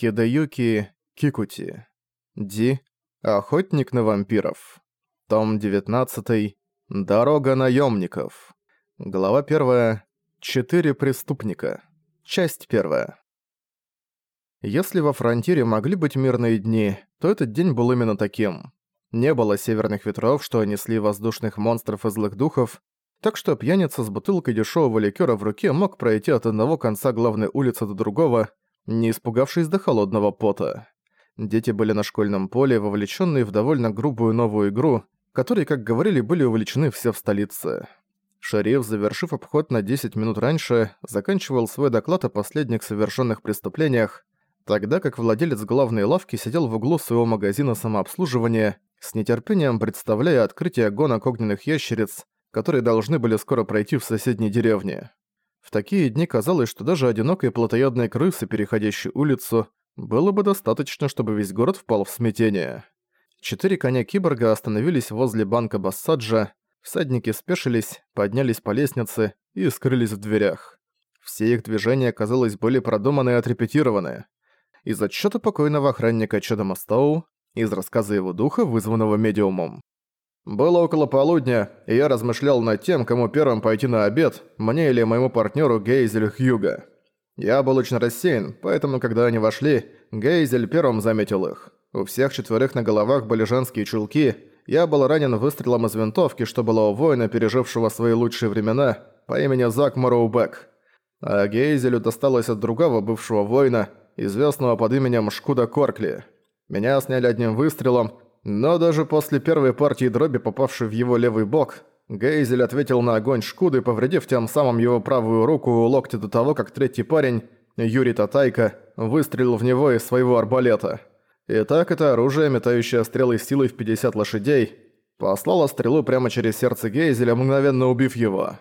Хидеюки Кикути. Ди. Охотник на вампиров. Том 19. Дорога наемников. Глава 1. Четыре преступника. Часть 1. Если во фронтире могли быть мирные дни, то этот день был именно таким. Не было северных ветров, что несли воздушных монстров и злых духов, так что пьяница с бутылкой дешевого ликера в руке мог пройти от одного конца главной улицы до другого, не испугавшись до холодного пота. Дети были на школьном поле, вовлеченные в довольно грубую новую игру, которой, как говорили, были увлечены все в столице. Шериф, завершив обход на 10 минут раньше, заканчивал свой доклад о последних совершенных преступлениях, тогда как владелец главной лавки сидел в углу своего магазина самообслуживания, с нетерпением представляя открытие гонок огненных ящериц, которые должны были скоро пройти в соседней деревне. В такие дни казалось, что даже одинокой плотоядной крысы, переходящей улицу, было бы достаточно, чтобы весь город впал в смятение. Четыре коня киборга остановились возле банка Бассаджа, всадники спешились, поднялись по лестнице и скрылись в дверях. Все их движения, казалось, были продуманы и отрепетированы. Из отчета покойного охранника Чеда Мастоу, из рассказа его духа, вызванного медиумом. Было около полудня, и я размышлял над тем, кому первым пойти на обед, мне или моему партнеру Гейзелю Хьюга. Я был очень рассеян, поэтому, когда они вошли, Гейзель первым заметил их. У всех четверых на головах были женские чулки, я был ранен выстрелом из винтовки, что было у воина, пережившего свои лучшие времена, по имени Зак Мороубек. А Гейзелю досталось от другого бывшего воина, известного под именем Шкуда Коркли. Меня сняли одним выстрелом, но даже после первой партии дроби, попавшей в его левый бок, Гейзель ответил на огонь Шкуды, повредив тем самым его правую руку у локтя до того, как третий парень, Юрий Татайко, выстрелил в него из своего арбалета. Итак, это оружие, метающее стрелы силой в 50 лошадей, послало стрелу прямо через сердце Гейзеля, мгновенно убив его.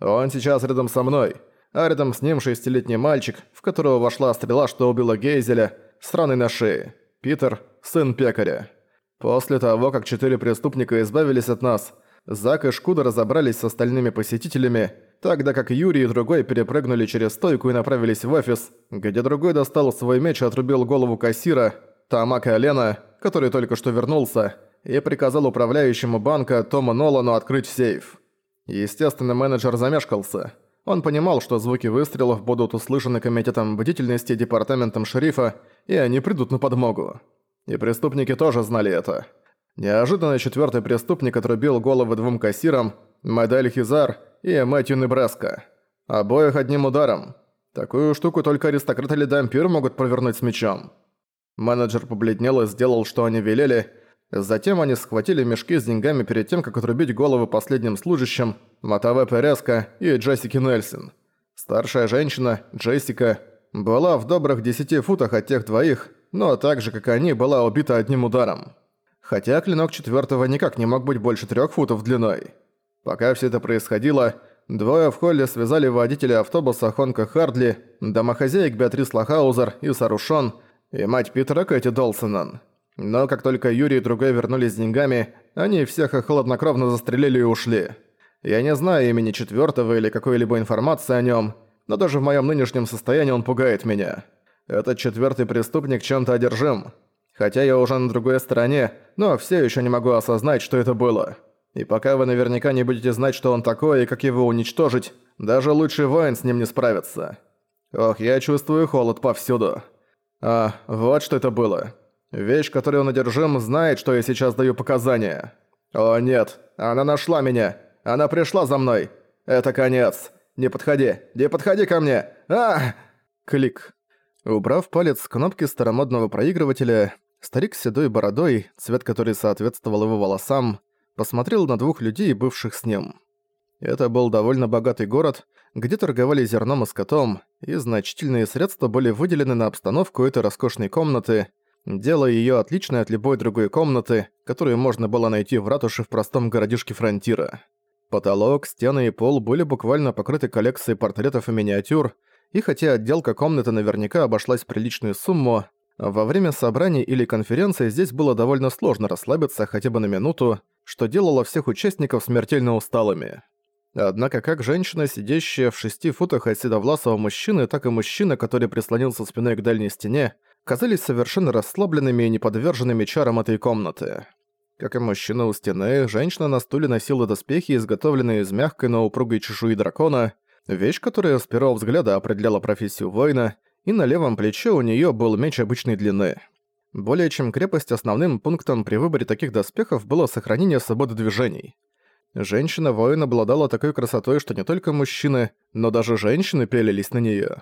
Он сейчас рядом со мной, а рядом с ним шестилетний мальчик, в которого вошла стрела, что убила Гейзеля, с раной на шее. Питер, сын пекаря. После того, как четыре преступника избавились от нас, Зак и Шкуда разобрались с остальными посетителями, тогда как Юрий и другой перепрыгнули через стойку и направились в офис, где другой достал свой меч и отрубил голову кассира, Тамака Лена, который только что вернулся, и приказал управляющему банка Тому Нолану открыть сейф. Естественно, менеджер замешкался. Он понимал, что звуки выстрелов будут услышаны комитетом бдительности департаментом шерифа, и они придут на подмогу. И преступники тоже знали это. Неожиданно четвертый преступник отрубил головы двум кассирам, Мэдель Хизар и Мэтью Небраска. Обоих одним ударом. Такую штуку только аристократ или дампир могут провернуть с мечом. Менеджер побледнел и сделал, что они велели. Затем они схватили мешки с деньгами перед тем, как отрубить головы последним служащим, Матаве Переска и Джессики Нельсон. Старшая женщина, Джессика, была в добрых десяти футах от тех двоих, но так же, как и они, была убита одним ударом. Хотя клинок четвертого никак не мог быть больше трех футов длиной. Пока все это происходило, двое в холле связали водителя автобуса Хонка Хардли, домохозяек Беатрис Лахаузер и Сарушон, и мать Питера Кэти Долсонан. Но как только Юрий и другой вернулись с деньгами, они всех их застрелили и ушли. Я не знаю имени четвертого или какой-либо информации о нем, но даже в моем нынешнем состоянии он пугает меня. Этот четвертый преступник чем-то одержим. Хотя я уже на другой стороне, но все еще не могу осознать, что это было. И пока вы наверняка не будете знать, что он такой и как его уничтожить, даже лучший воин с ним не справится. Ох, я чувствую холод повсюду. А, вот что это было. Вещь, которой он одержим, знает, что я сейчас даю показания. О нет, она нашла меня. Она пришла за мной. Это конец. Не подходи, не подходи ко мне. А! Клик. Убрав палец с кнопки старомодного проигрывателя, старик с седой бородой, цвет которой соответствовал его волосам, посмотрел на двух людей, бывших с ним. Это был довольно богатый город, где торговали зерном и скотом, и значительные средства были выделены на обстановку этой роскошной комнаты, делая её отличной от любой другой комнаты, которую можно было найти в ратуше в простом городишке Фронтира. Потолок, стены и пол были буквально покрыты коллекцией портретов и миниатюр, и хотя отделка комнаты наверняка обошлась приличную сумму, во время собраний или конференции здесь было довольно сложно расслабиться хотя бы на минуту, что делало всех участников смертельно усталыми. Однако как женщина, сидящая в шести футах от седовласого мужчины, так и мужчина, который прислонился спиной к дальней стене, казались совершенно расслабленными и неподверженными чарам этой комнаты. Как и мужчина у стены, женщина на стуле носила доспехи, изготовленные из мягкой, но упругой чешуи дракона, вещь, которая с первого взгляда определяла профессию воина, и на левом плече у нее был меч обычной длины. Более чем крепость основным пунктом при выборе таких доспехов было сохранение свободы движений. Женщина-воин обладала такой красотой, что не только мужчины, но даже женщины пелились на неё.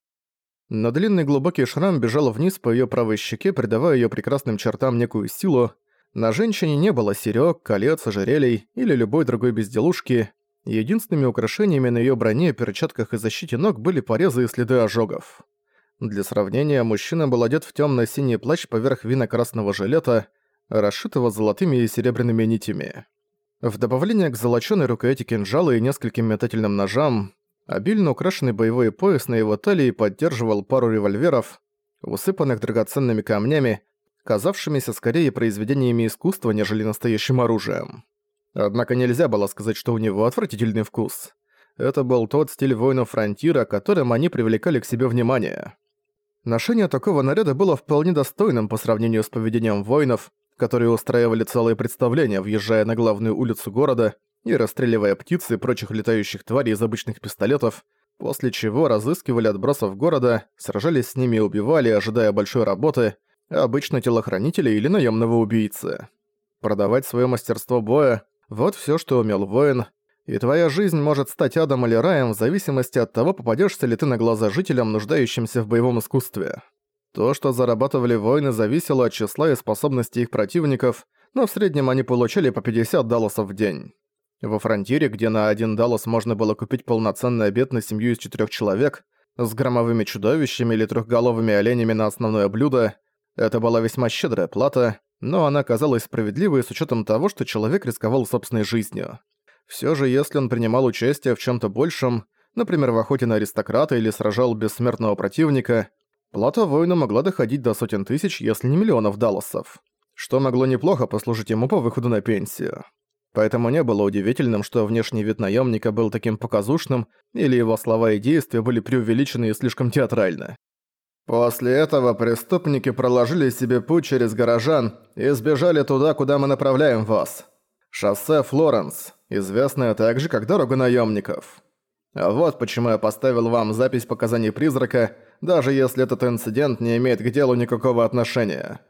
Но длинный глубокий шрам бежал вниз по её правой щеке, придавая её прекрасным чертам некую силу. На женщине не было серёг, колец, ожерелий или любой другой безделушки. Единственными украшениями на её броне, перчатках и защите ног были порезы и следы ожогов. Для сравнения, мужчина был одет в тёмно-синий плащ поверх вина-красного жилета, расшитого золотыми и серебряными нитями. В добавление к золочёной рукояти кинжала и нескольким метательным ножам, обильно украшенный боевой пояс на его талии поддерживал пару револьверов, усыпанных драгоценными камнями, казавшимися скорее произведениями искусства, нежели настоящим оружием. Однако нельзя было сказать, что у него отвратительный вкус. Это был тот стиль воинов Фронтира, которым они привлекали к себе внимание. Ношение такого наряда было вполне достойным по сравнению с поведением воинов, которые устраивали целые представления, въезжая на главную улицу города и расстреливая птиц и прочих летающих тварей из обычных пистолетов, после чего разыскивали отбросов города, сражались с ними и убивали, ожидая большой работы, обычно телохранителя или наемного убийцы. Продавать свое мастерство боя – вот все, что умел воин, и твоя жизнь может стать адом или раем в зависимости от того, попадешься ли ты на глаза жителям, нуждающимся в боевом искусстве. То, что зарабатывали воины, зависело от числа и способностей их противников, но в среднем они получали по 50 далласов в день. Во фронтире, где на один даллас можно было купить полноценный обед на семью из четырех человек, с громовыми чудовищами или трехголовыми оленями на основное блюдо, это была весьма щедрая плата, но она казалась справедливой с учетом того, что человек рисковал собственной жизнью. Все же, если он принимал участие в чем то большем, например, в охоте на аристократа или сражал бессмертного противника, Плата воина могла доходить до сотен тысяч, если не миллионов далласов, что могло неплохо послужить ему по выходу на пенсию. Поэтому не было удивительным, что внешний вид наемника был таким показушным, или его слова и действия были преувеличены и слишком театральны. После этого преступники проложили себе путь через горожан и сбежали туда, куда мы направляем вас. Шоссе Флоренс, известное также как дорога наемников. Вот почему я поставил вам запись показаний призрака – даже если этот инцидент не имеет к делу никакого отношения.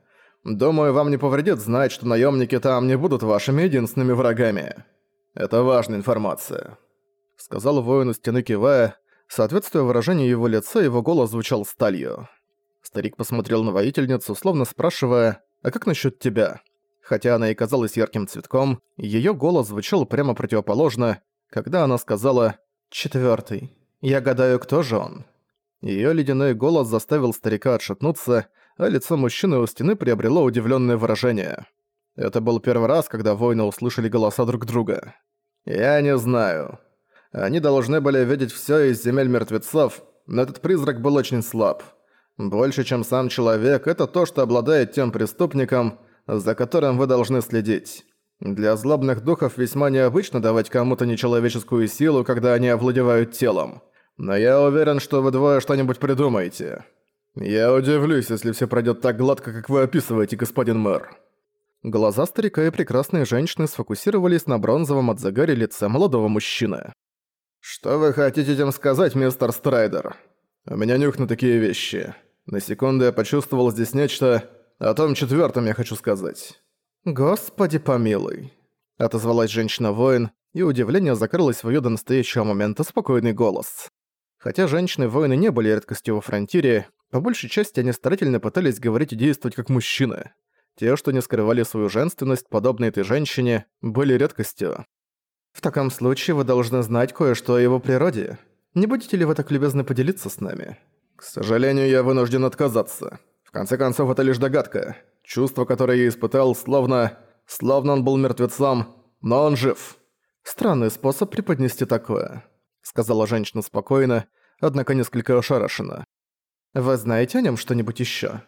Думаю, вам не повредит знать, что наемники там не будут вашими единственными врагами. Это важная информация», — сказал воину стены кивая. Соответствуя выражению его лица, его голос звучал сталью. Старик посмотрел на воительницу, словно спрашивая, «А как насчет тебя?» Хотя она и казалась ярким цветком, ее голос звучал прямо противоположно, когда она сказала «Четвёртый. Я гадаю, кто же он?» Её ледяной голос заставил старика отшатнуться, а лицо мужчины у стены приобрело удивлённое выражение. Это был первый раз, когда воины услышали голоса друг друга. «Я не знаю. Они должны были видеть всё из земель мертвецов, но этот призрак был очень слаб. Больше, чем сам человек, это то, что обладает тем преступником, за которым вы должны следить. Для злобных духов весьма необычно давать кому-то нечеловеческую силу, когда они овладевают телом. Но я уверен, что вы двое что-нибудь придумаете. Я удивлюсь, если все пройдет так гладко, как вы описываете, господин мэр». Глаза старика и прекрасной женщины сфокусировались на бронзовом от загаре лице молодого мужчины. «Что вы хотите этим сказать, мистер Страйдер? У меня нюх на такие вещи. На секунду я почувствовал здесь нечто. О том четвертом я хочу сказать». «Господи помилуй», — отозвалась женщина-воин, и удивление закрылось в её до настоящего момента спокойный голос. Хотя женщины-воины не были редкостью во фронтире, по большей части они старательно пытались говорить и действовать как мужчины. Те, что не скрывали свою женственность, подобно этой женщине, были редкостью. «В таком случае вы должны знать кое-что о его природе. Не будете ли вы так любезны поделиться с нами?» «К сожалению, я вынужден отказаться. В конце концов, это лишь догадка. Чувство, которое я испытал, словно... Словно он был мертвецом, но он жив». «Странный способ преподнести такое», — сказала женщина спокойно, однако несколько ошарашена. «Вы знаете о нем что-нибудь ещё?»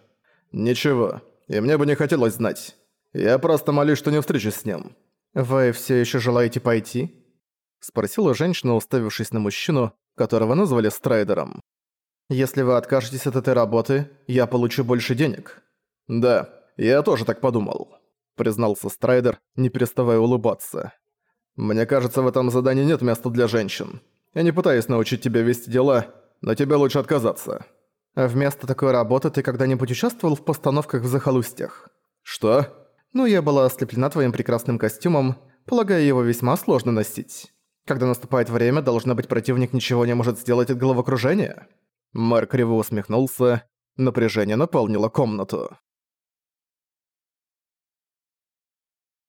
«Ничего, и мне бы не хотелось знать. Я просто молюсь, что не встречусь с ним». «Вы всё ещё желаете пойти?» — спросила женщина, уставившись на мужчину, которого назвали Страйдером. Если вы откажетесь от этой работы, я получу больше денег». «Да, я тоже так подумал», — признался Страйдер, не переставая улыбаться. «Мне кажется, в этом задании нет места для женщин. Я не пытаюсь научить тебя вести дела, но тебе лучше отказаться». «Вместо такой работы ты когда-нибудь участвовал в постановках в захолустьях?» «Что?» «Ну, я была ослеплена твоим прекрасным костюмом. Полагаю, его весьма сложно носить. Когда наступает время, должно быть, противник ничего не может сделать от головокружения?» Мэр криво усмехнулся. Напряжение наполнило комнату.